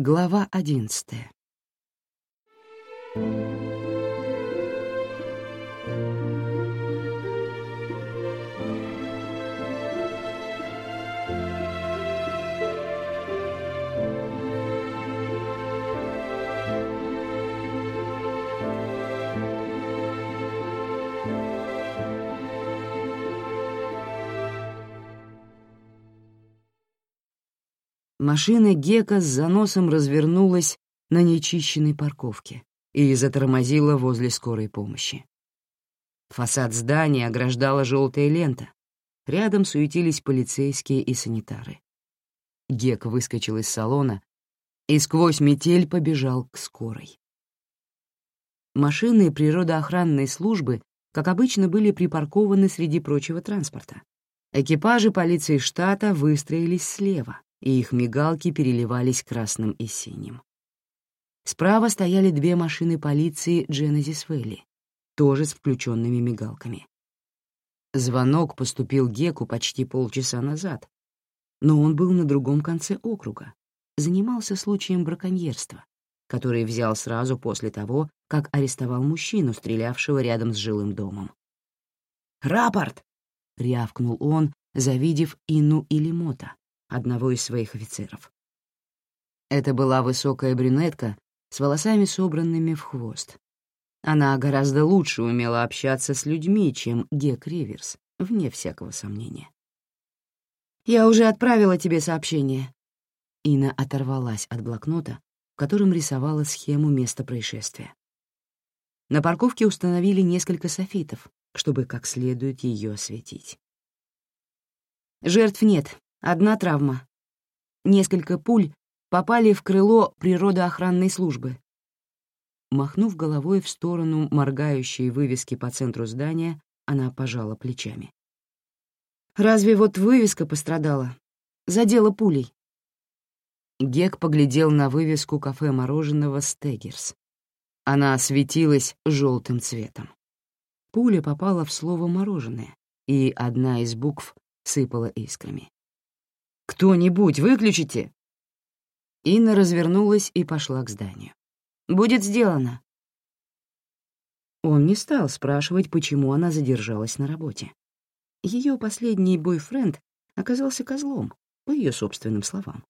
Глава одиннадцатая. Машина Гека с заносом развернулась на нечищенной парковке и затормозила возле скорой помощи. Фасад здания ограждала желтая лента. Рядом суетились полицейские и санитары. Гек выскочил из салона и сквозь метель побежал к скорой. Машины природоохранной службы, как обычно, были припаркованы среди прочего транспорта. Экипажи полиции штата выстроились слева, и их мигалки переливались красным и синим. Справа стояли две машины полиции Genesis Valley, тоже с включенными мигалками. Звонок поступил Геку почти полчаса назад, но он был на другом конце округа, занимался случаем браконьерства, который взял сразу после того, как арестовал мужчину, стрелявшего рядом с жилым домом. «Рапорт!» — рявкнул он, завидев Инну или Мота, одного из своих офицеров. Это была высокая брюнетка с волосами собранными в хвост. Она гораздо лучше умела общаться с людьми, чем Гек Риверс, вне всякого сомнения. «Я уже отправила тебе сообщение». Ина оторвалась от блокнота, в котором рисовала схему места происшествия. На парковке установили несколько софитов, чтобы как следует ее осветить. Жертв нет, Одна травма. Несколько пуль попали в крыло природоохранной службы. Махнув головой в сторону моргающей вывески по центру здания, она пожала плечами. «Разве вот вывеска пострадала? Задела пулей». Гек поглядел на вывеску кафе мороженого «Стеггерс». Она осветилась желтым цветом. Пуля попала в слово «мороженое», и одна из букв сыпала искрами. «Кто-нибудь выключите!» Инна развернулась и пошла к зданию. «Будет сделано!» Он не стал спрашивать, почему она задержалась на работе. Ее последний бойфренд оказался козлом, по ее собственным словам.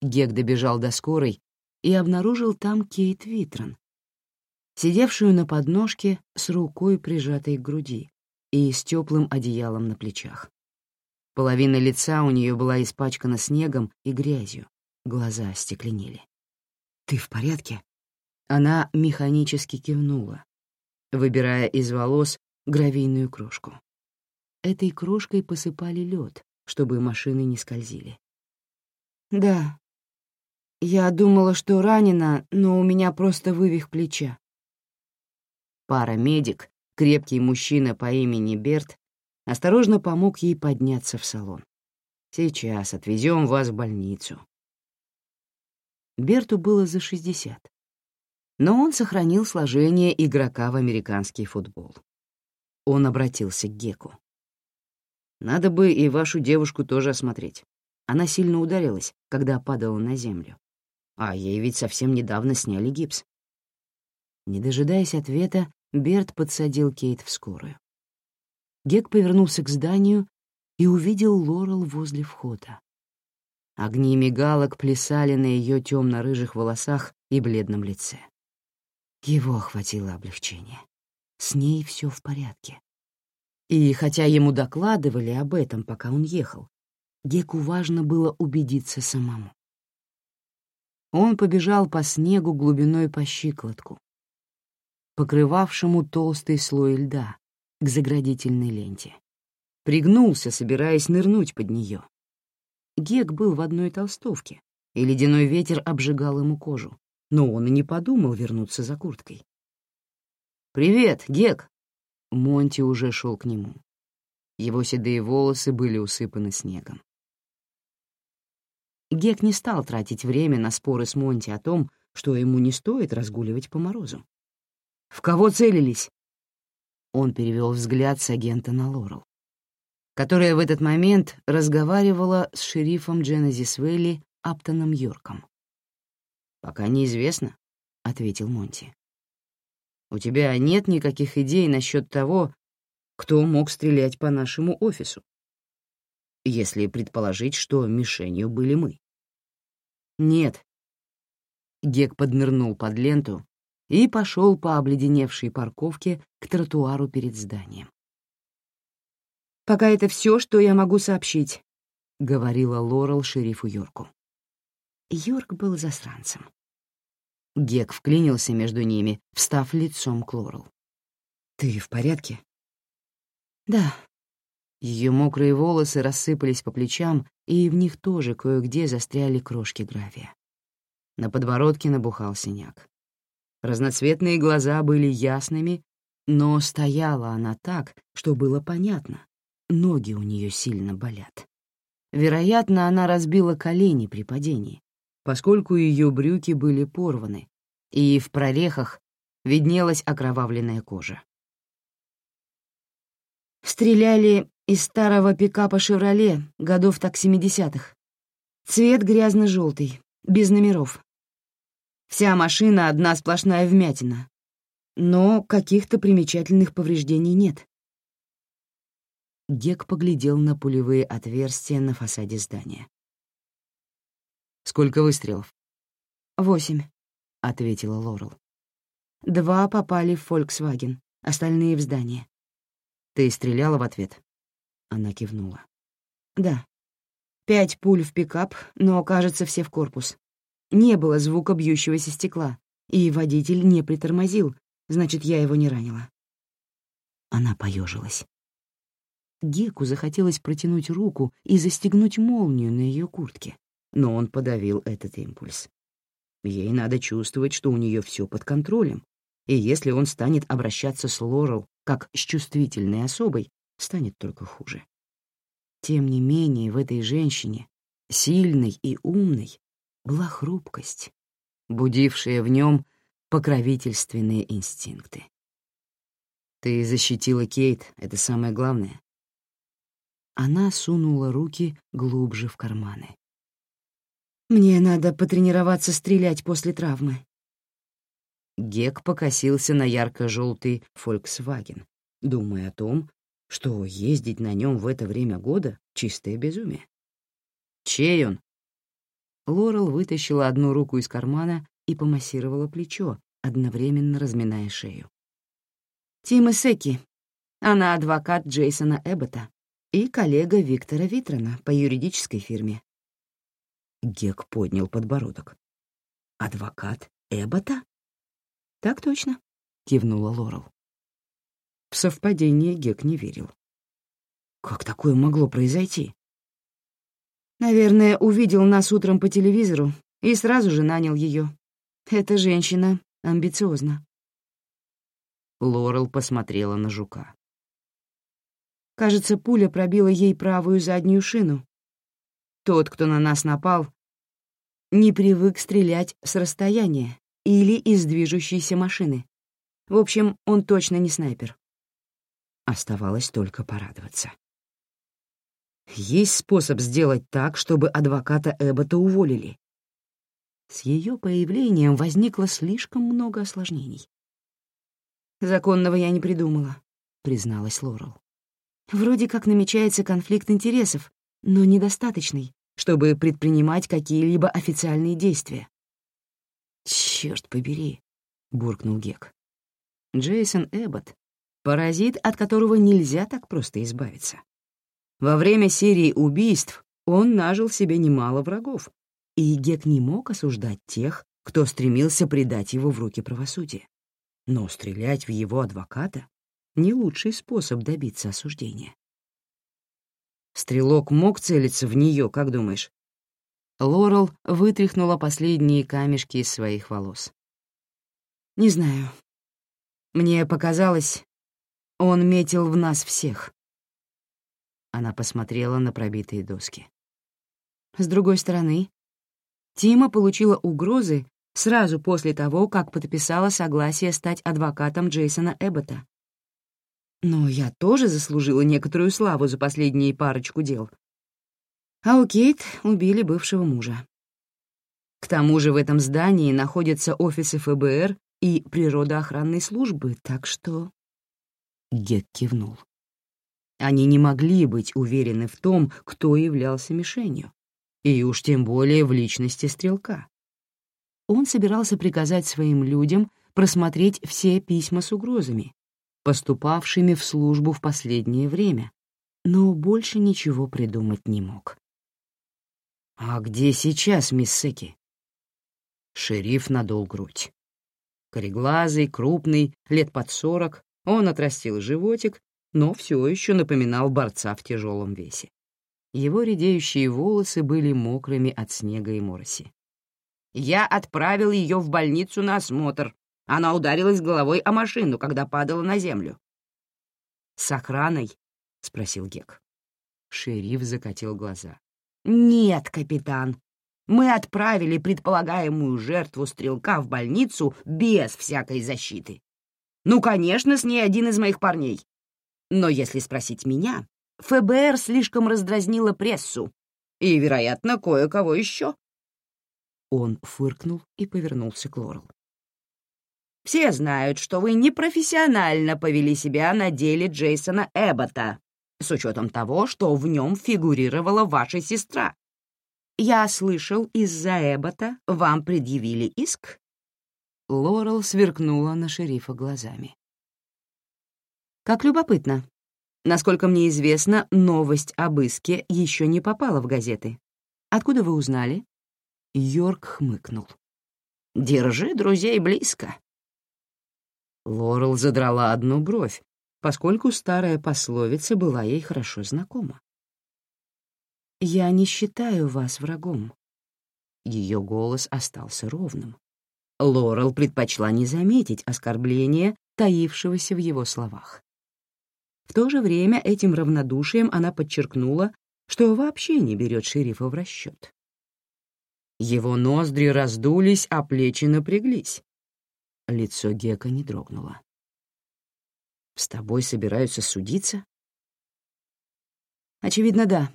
Гек добежал до скорой и обнаружил там Кейт Витрон, сидевшую на подножке с рукой прижатой к груди и с теплым одеялом на плечах. Половина лица у нее была испачкана снегом и грязью, глаза остекленели. «Ты в порядке?» Она механически кивнула, выбирая из волос гравийную крошку. Этой крошкой посыпали лед, чтобы машины не скользили. «Да. Я думала, что ранена, но у меня просто вывих плеча». Пара-медик, крепкий мужчина по имени Берт, осторожно помог ей подняться в салон. «Сейчас отвезем вас в больницу». Берту было за 60, но он сохранил сложение игрока в американский футбол. Он обратился к Геку. «Надо бы и вашу девушку тоже осмотреть. Она сильно ударилась, когда падала на землю. А ей ведь совсем недавно сняли гипс». Не дожидаясь ответа, Берт подсадил Кейт в скорую. Гек повернулся к зданию и увидел Лорел возле входа. Огни мигалок плясали на ее темно-рыжих волосах и бледном лице. Его охватило облегчение. С ней все в порядке. И хотя ему докладывали об этом, пока он ехал, Геку важно было убедиться самому. Он побежал по снегу глубиной по щиколотку, покрывавшему толстый слой льда, к заградительной ленте. Пригнулся, собираясь нырнуть под нее. Гек был в одной толстовке, и ледяной ветер обжигал ему кожу, но он и не подумал вернуться за курткой. «Привет, Гек!» Монти уже шел к нему. Его седые волосы были усыпаны снегом. Гек не стал тратить время на споры с Монти о том, что ему не стоит разгуливать по морозу. «В кого целились?» Он перевел взгляд с агента на Лорел, которая в этот момент разговаривала с шерифом Дженезис Вэлли Аптоном Йорком. «Пока неизвестно», — ответил Монти. «У тебя нет никаких идей насчет того, кто мог стрелять по нашему офису, если предположить, что мишенью были мы?» «Нет». Гек поднырнул под ленту и пошел по обледеневшей парковке к тротуару перед зданием. «Пока это все, что я могу сообщить», — говорила Лорел шерифу Йорку. Йорк был засранцем. Гек вклинился между ними, встав лицом к Лорел. «Ты в порядке?» «Да». Ее мокрые волосы рассыпались по плечам, и в них тоже кое-где застряли крошки гравия. На подбородке набухал синяк. Разноцветные глаза были ясными, но стояла она так, что было понятно. Ноги у нее сильно болят. Вероятно, она разбила колени при падении, поскольку ее брюки были порваны, и в прорехах виднелась окровавленная кожа. Стреляли из старого пикапа «Шевроле» годов так 70-х. Цвет грязно-желтый, без номеров. Вся машина — одна сплошная вмятина. Но каких-то примечательных повреждений нет. Гек поглядел на пулевые отверстия на фасаде здания. Сколько выстрелов? Восемь, — ответила Лорел. Два попали в «Фольксваген», остальные — в здание. Ты стреляла в ответ? Она кивнула. Да. Пять пуль в пикап, но, кажется, все в корпус. Не было звука бьющегося стекла, и водитель не притормозил, значит, я его не ранила. Она поежилась. Геку захотелось протянуть руку и застегнуть молнию на ее куртке но он подавил этот импульс. Ей надо чувствовать, что у нее все под контролем, и если он станет обращаться с Лорел как с чувствительной особой, станет только хуже. Тем не менее, в этой женщине, сильной и умной, была хрупкость, будившая в нем покровительственные инстинкты. «Ты защитила Кейт, это самое главное». Она сунула руки глубже в карманы. Мне надо потренироваться стрелять после травмы. Гек покосился на ярко-желтый Volkswagen, думая о том, что ездить на нем в это время года — чистое безумие. «Чей он?» Лорел вытащила одну руку из кармана и помассировала плечо, одновременно разминая шею. «Тима Секи. Она адвокат Джейсона Эббота и коллега Виктора Витрона по юридической фирме. Гек поднял подбородок. «Адвокат Эббота?» «Так точно», — кивнула Лорел. В совпадение Гек не верил. «Как такое могло произойти?» «Наверное, увидел нас утром по телевизору и сразу же нанял ее. Эта женщина амбициозна». Лорел посмотрела на жука. Кажется, пуля пробила ей правую заднюю шину, тот, кто на нас напал, не привык стрелять с расстояния или из движущейся машины. В общем, он точно не снайпер. Оставалось только порадоваться. Есть способ сделать так, чтобы адвоката Эббота уволили. С ее появлением возникло слишком много осложнений. «Законного я не придумала», — призналась Лорел. «Вроде как намечается конфликт интересов, но недостаточный, чтобы предпринимать какие-либо официальные действия. «Чёрт побери», — буркнул Гек. Джейсон Эббот — паразит, от которого нельзя так просто избавиться. Во время серии убийств он нажил себе немало врагов, и Гек не мог осуждать тех, кто стремился предать его в руки правосудия. Но стрелять в его адвоката — не лучший способ добиться осуждения. Стрелок мог целиться в нее, как думаешь?» Лорел вытряхнула последние камешки из своих волос. «Не знаю. Мне показалось, он метил в нас всех». Она посмотрела на пробитые доски. С другой стороны, Тима получила угрозы сразу после того, как подписала согласие стать адвокатом Джейсона Эббота. Но я тоже заслужила некоторую славу за последние парочку дел. А у Кейт убили бывшего мужа. К тому же в этом здании находятся офисы ФБР и природоохранной службы, так что...» Гек кивнул. Они не могли быть уверены в том, кто являлся мишенью, и уж тем более в личности стрелка. Он собирался приказать своим людям просмотреть все письма с угрозами, поступавшими в службу в последнее время, но больше ничего придумать не мог. «А где сейчас мисс Секи?» Шериф надул грудь. Кореглазый, крупный, лет под сорок, он отрастил животик но все еще напоминал борца в тяжелом весе. Его редеющие волосы были мокрыми от снега и мороси. «Я отправил ее в больницу на осмотр. Она ударилась головой о машину, когда падала на землю». «С охраной?» — спросил Гек. Шериф закатил глаза. «Нет, капитан. Мы отправили предполагаемую жертву стрелка в больницу без всякой защиты. Ну, конечно, с ней один из моих парней. Но если спросить меня, ФБР слишком раздразнило прессу и, вероятно, кое-кого еще. Он фыркнул и повернулся к Лорел. «Все знают, что вы непрофессионально повели себя на деле Джейсона Эббота, с учетом того, что в нем фигурировала ваша сестра. Я слышал, из-за Эббота вам предъявили иск?» Лорел сверкнула на шерифа глазами. Как любопытно. Насколько мне известно, новость об иске еще не попала в газеты. Откуда вы узнали? Йорк хмыкнул. Держи друзей близко. Лорел задрала одну бровь, поскольку старая пословица была ей хорошо знакома. «Я не считаю вас врагом». Ее голос остался ровным. Лорел предпочла не заметить оскорбления, таившегося в его словах. В то же время этим равнодушием она подчеркнула, что вообще не берет шерифа в расчет. Его ноздри раздулись, а плечи напряглись. Лицо Гека не дрогнуло. «С тобой собираются судиться?» «Очевидно, да.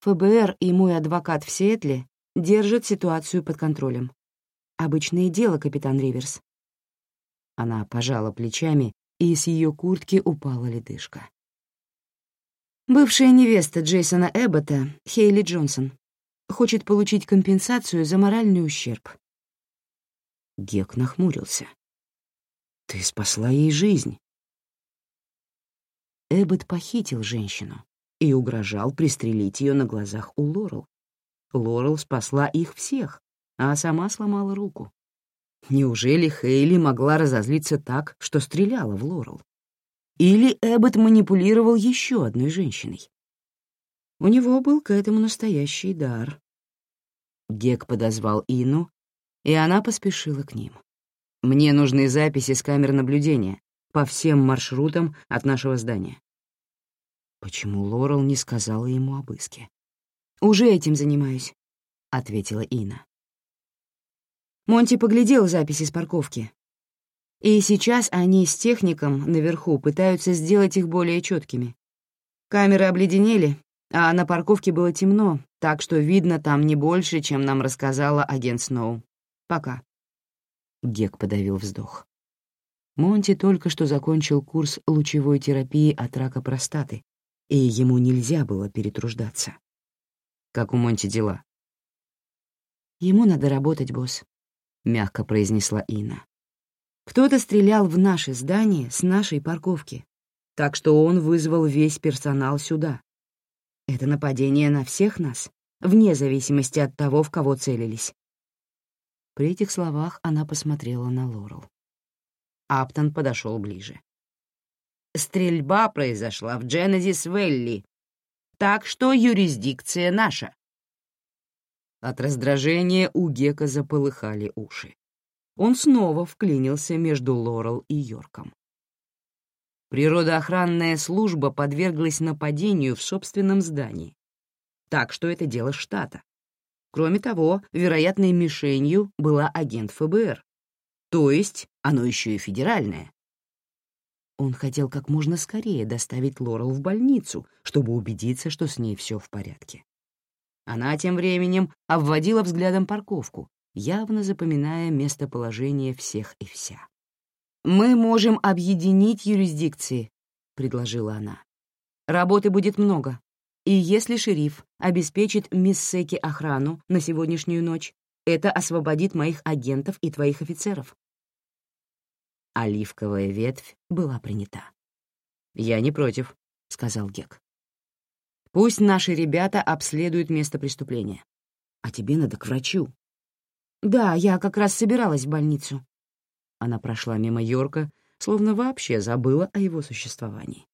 ФБР и мой адвокат в Сиэтле держат ситуацию под контролем. Обычное дело, капитан Риверс». Она пожала плечами и с ее куртки упала ледышка. Бывшая невеста Джейсона Эббота, Хейли Джонсон, хочет получить компенсацию за моральный ущерб. Гек нахмурился. «Ты спасла ей жизнь». Эббот похитил женщину и угрожал пристрелить ее на глазах у Лорел. Лорел спасла их всех, а сама сломала руку. Неужели Хейли могла разозлиться так, что стреляла в Лорел? Или Эббот манипулировал еще одной женщиной? У него был к этому настоящий дар. Гек подозвал Ину, и она поспешила к ним. «Мне нужны записи с камер наблюдения по всем маршрутам от нашего здания». Почему Лорел не сказала ему об иске? «Уже этим занимаюсь», — ответила Ина. Монти поглядел записи с парковки. И сейчас они с техником наверху пытаются сделать их более четкими. Камеры обледенели, а на парковке было темно, так что видно там не больше, чем нам рассказала агент Сноу. Пока. Гек подавил вздох. Монти только что закончил курс лучевой терапии от рака простаты, и ему нельзя было перетруждаться. Как у Монти дела? Ему надо работать, босс. — мягко произнесла Инна. «Кто-то стрелял в наше здание с нашей парковки, так что он вызвал весь персонал сюда. Это нападение на всех нас, вне зависимости от того, в кого целились». При этих словах она посмотрела на Лорел. Аптон подошел ближе. «Стрельба произошла в Дженезис-Велли, так что юрисдикция наша. От раздражения у Гека заполыхали уши. Он снова вклинился между Лорел и Йорком. Природоохранная служба подверглась нападению в собственном здании. Так что это дело штата. Кроме того, вероятной мишенью была агент ФБР. То есть оно еще и федеральное. Он хотел как можно скорее доставить Лорел в больницу, чтобы убедиться, что с ней все в порядке. Она тем временем обводила взглядом парковку, явно запоминая местоположение всех и вся. «Мы можем объединить юрисдикции», — предложила она. «Работы будет много, и если шериф обеспечит мисс Секи охрану на сегодняшнюю ночь, это освободит моих агентов и твоих офицеров». Оливковая ветвь была принята. «Я не против», — сказал Гек. «Пусть наши ребята обследуют место преступления. А тебе надо к врачу». «Да, я как раз собиралась в больницу». Она прошла мимо Йорка, словно вообще забыла о его существовании.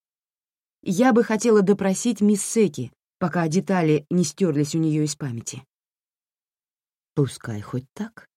«Я бы хотела допросить мисс Секи, пока детали не стерлись у нее из памяти». «Пускай хоть так»,